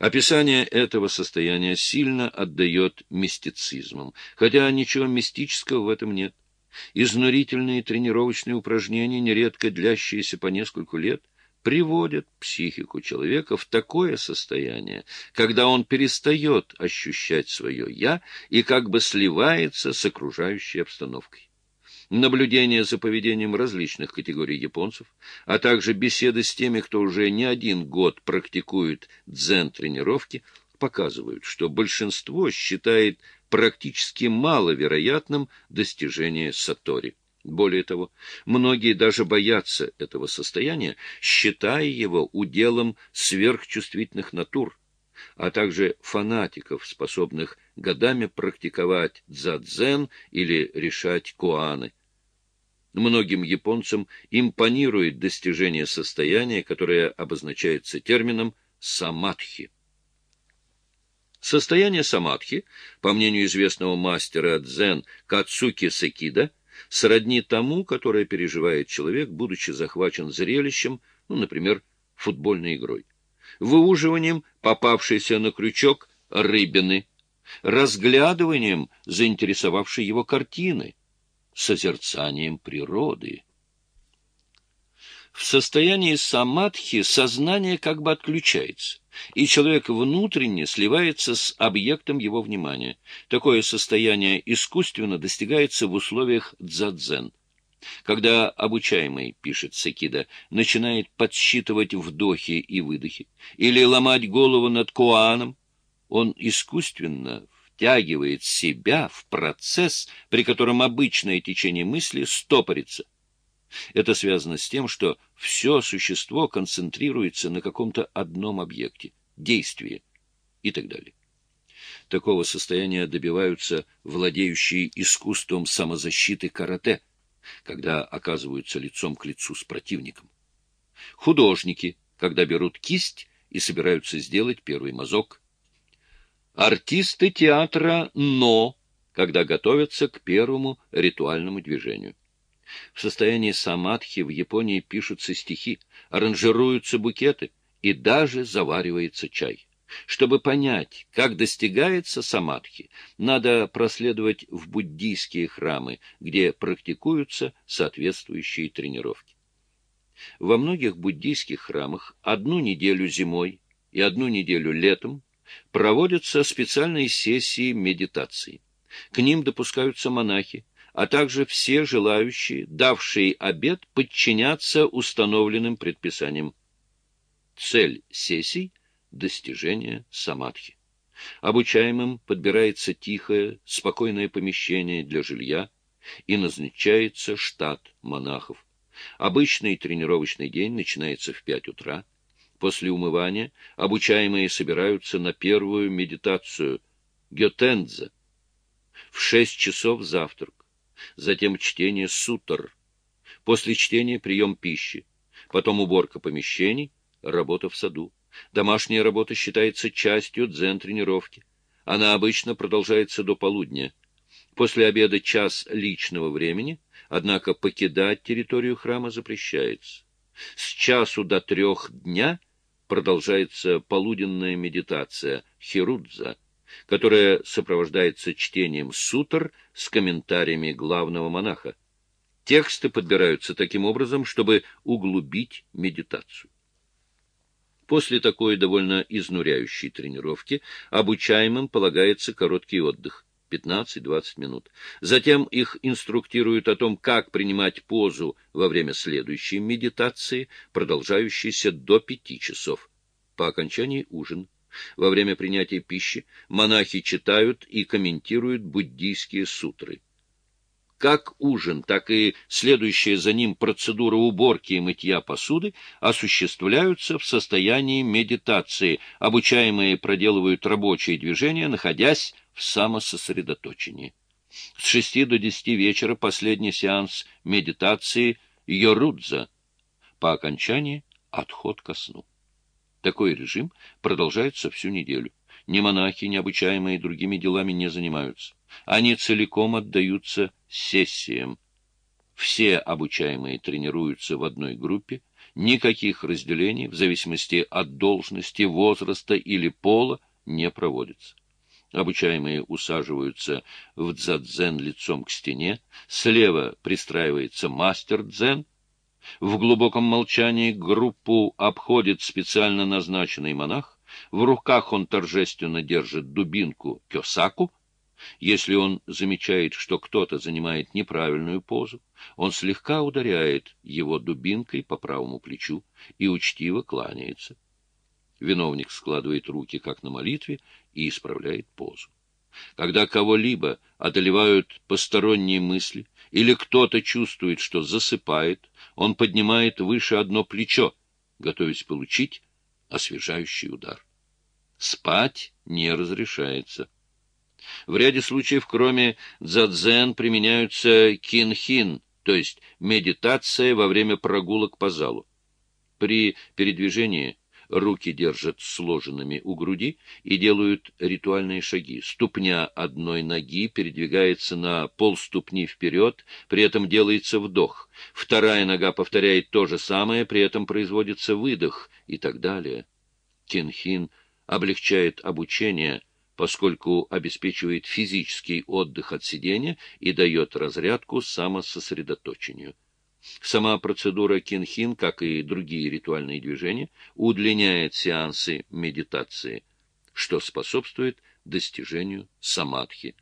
Описание этого состояния сильно отдает мистицизмом, хотя ничего мистического в этом нет. Изнурительные тренировочные упражнения, нередко длящиеся по нескольку лет, приводят психику человека в такое состояние, когда он перестает ощущать свое «я» и как бы сливается с окружающей обстановкой. Наблюдение за поведением различных категорий японцев, а также беседы с теми, кто уже не один год практикует дзен-тренировки, показывают, что большинство считает практически маловероятным достижение сатори. Более того, многие даже боятся этого состояния, считая его уделом сверхчувствительных натур, а также фанатиков, способных годами практиковать дзадзен или решать куаны. Многим японцам импонирует достижение состояния, которое обозначается термином «самадхи». Состояние самадхи, по мнению известного мастера дзен Кацуки Секида, сродни тому, которое переживает человек, будучи захвачен зрелищем, ну, например, футбольной игрой, выуживанием попавшейся на крючок рыбины, разглядыванием заинтересовавшей его картины, созерцанием природы. В состоянии самадхи сознание как бы отключается, и человек внутренне сливается с объектом его внимания. Такое состояние искусственно достигается в условиях дзадзен. Когда обучаемый, пишет Секида, начинает подсчитывать вдохи и выдохи, или ломать голову над куаном, он искусственно втягивает себя в процесс, при котором обычное течение мысли стопорится. Это связано с тем, что все существо концентрируется на каком-то одном объекте, действии и так далее. Такого состояния добиваются владеющие искусством самозащиты карате, когда оказываются лицом к лицу с противником. Художники, когда берут кисть и собираются сделать первый мазок, Артисты театра «но», когда готовятся к первому ритуальному движению. В состоянии самадхи в Японии пишутся стихи, аранжируются букеты и даже заваривается чай. Чтобы понять, как достигается самадхи, надо проследовать в буддийские храмы, где практикуются соответствующие тренировки. Во многих буддийских храмах одну неделю зимой и одну неделю летом проводятся специальные сессии медитации. К ним допускаются монахи, а также все желающие, давшие обет, подчиняться установленным предписаниям. Цель сессий – достижение самадхи. Обучаемым подбирается тихое, спокойное помещение для жилья и назначается штат монахов. Обычный тренировочный день начинается в пять утра. После умывания обучаемые собираются на первую медитацию Гетензе. В шесть часов завтрак, затем чтение сутр, после чтения прием пищи, потом уборка помещений, работа в саду. Домашняя работа считается частью дзен-тренировки. Она обычно продолжается до полудня. После обеда час личного времени, однако покидать территорию храма запрещается. С часу до трех дня – продолжается полуденная медитация Хирудза, которая сопровождается чтением сутр с комментариями главного монаха. Тексты подбираются таким образом, чтобы углубить медитацию. После такой довольно изнуряющей тренировки обучаемым полагается короткий отдых. 15-20 минут. Затем их инструктируют о том, как принимать позу во время следующей медитации, продолжающейся до 5 часов. По окончании ужин. Во время принятия пищи монахи читают и комментируют буддийские сутры. Как ужин, так и следующая за ним процедура уборки и мытья посуды осуществляются в состоянии медитации. Обучаемые проделывают рабочие движения, находясь в самососредоточении. С шести до десяти вечера последний сеанс медитации Йорудза. По окончании отход ко сну. Такой режим продолжается всю неделю. Ни монахи, ни обучаемые другими делами не занимаются. Они целиком отдаются сессиям. Все обучаемые тренируются в одной группе, Никаких разделений в зависимости от должности, возраста или пола не проводится. Обучаемые усаживаются в дзадзен лицом к стене, слева пристраивается мастер дзен, в глубоком молчании группу обходит специально назначенный монах, в руках он торжественно держит дубинку кёсаку, если он замечает, что кто-то занимает неправильную позу, он слегка ударяет его дубинкой по правому плечу и учтиво кланяется. Виновник складывает руки, как на молитве, и исправляет позу. Когда кого-либо одолевают посторонние мысли, или кто-то чувствует, что засыпает, он поднимает выше одно плечо, готовясь получить освежающий удар. Спать не разрешается. В ряде случаев, кроме дзадзен, применяются кинхин, то есть медитация во время прогулок по залу. При передвижении руки держат сложенными у груди и делают ритуальные шаги. Ступня одной ноги передвигается на полступни вперед, при этом делается вдох. Вторая нога повторяет то же самое, при этом производится выдох и так далее. Кинхин облегчает обучение, поскольку обеспечивает физический отдых от сидения и дает разрядку самососредоточению. Сама процедура кинхин, как и другие ритуальные движения, удлиняет сеансы медитации, что способствует достижению самадхи.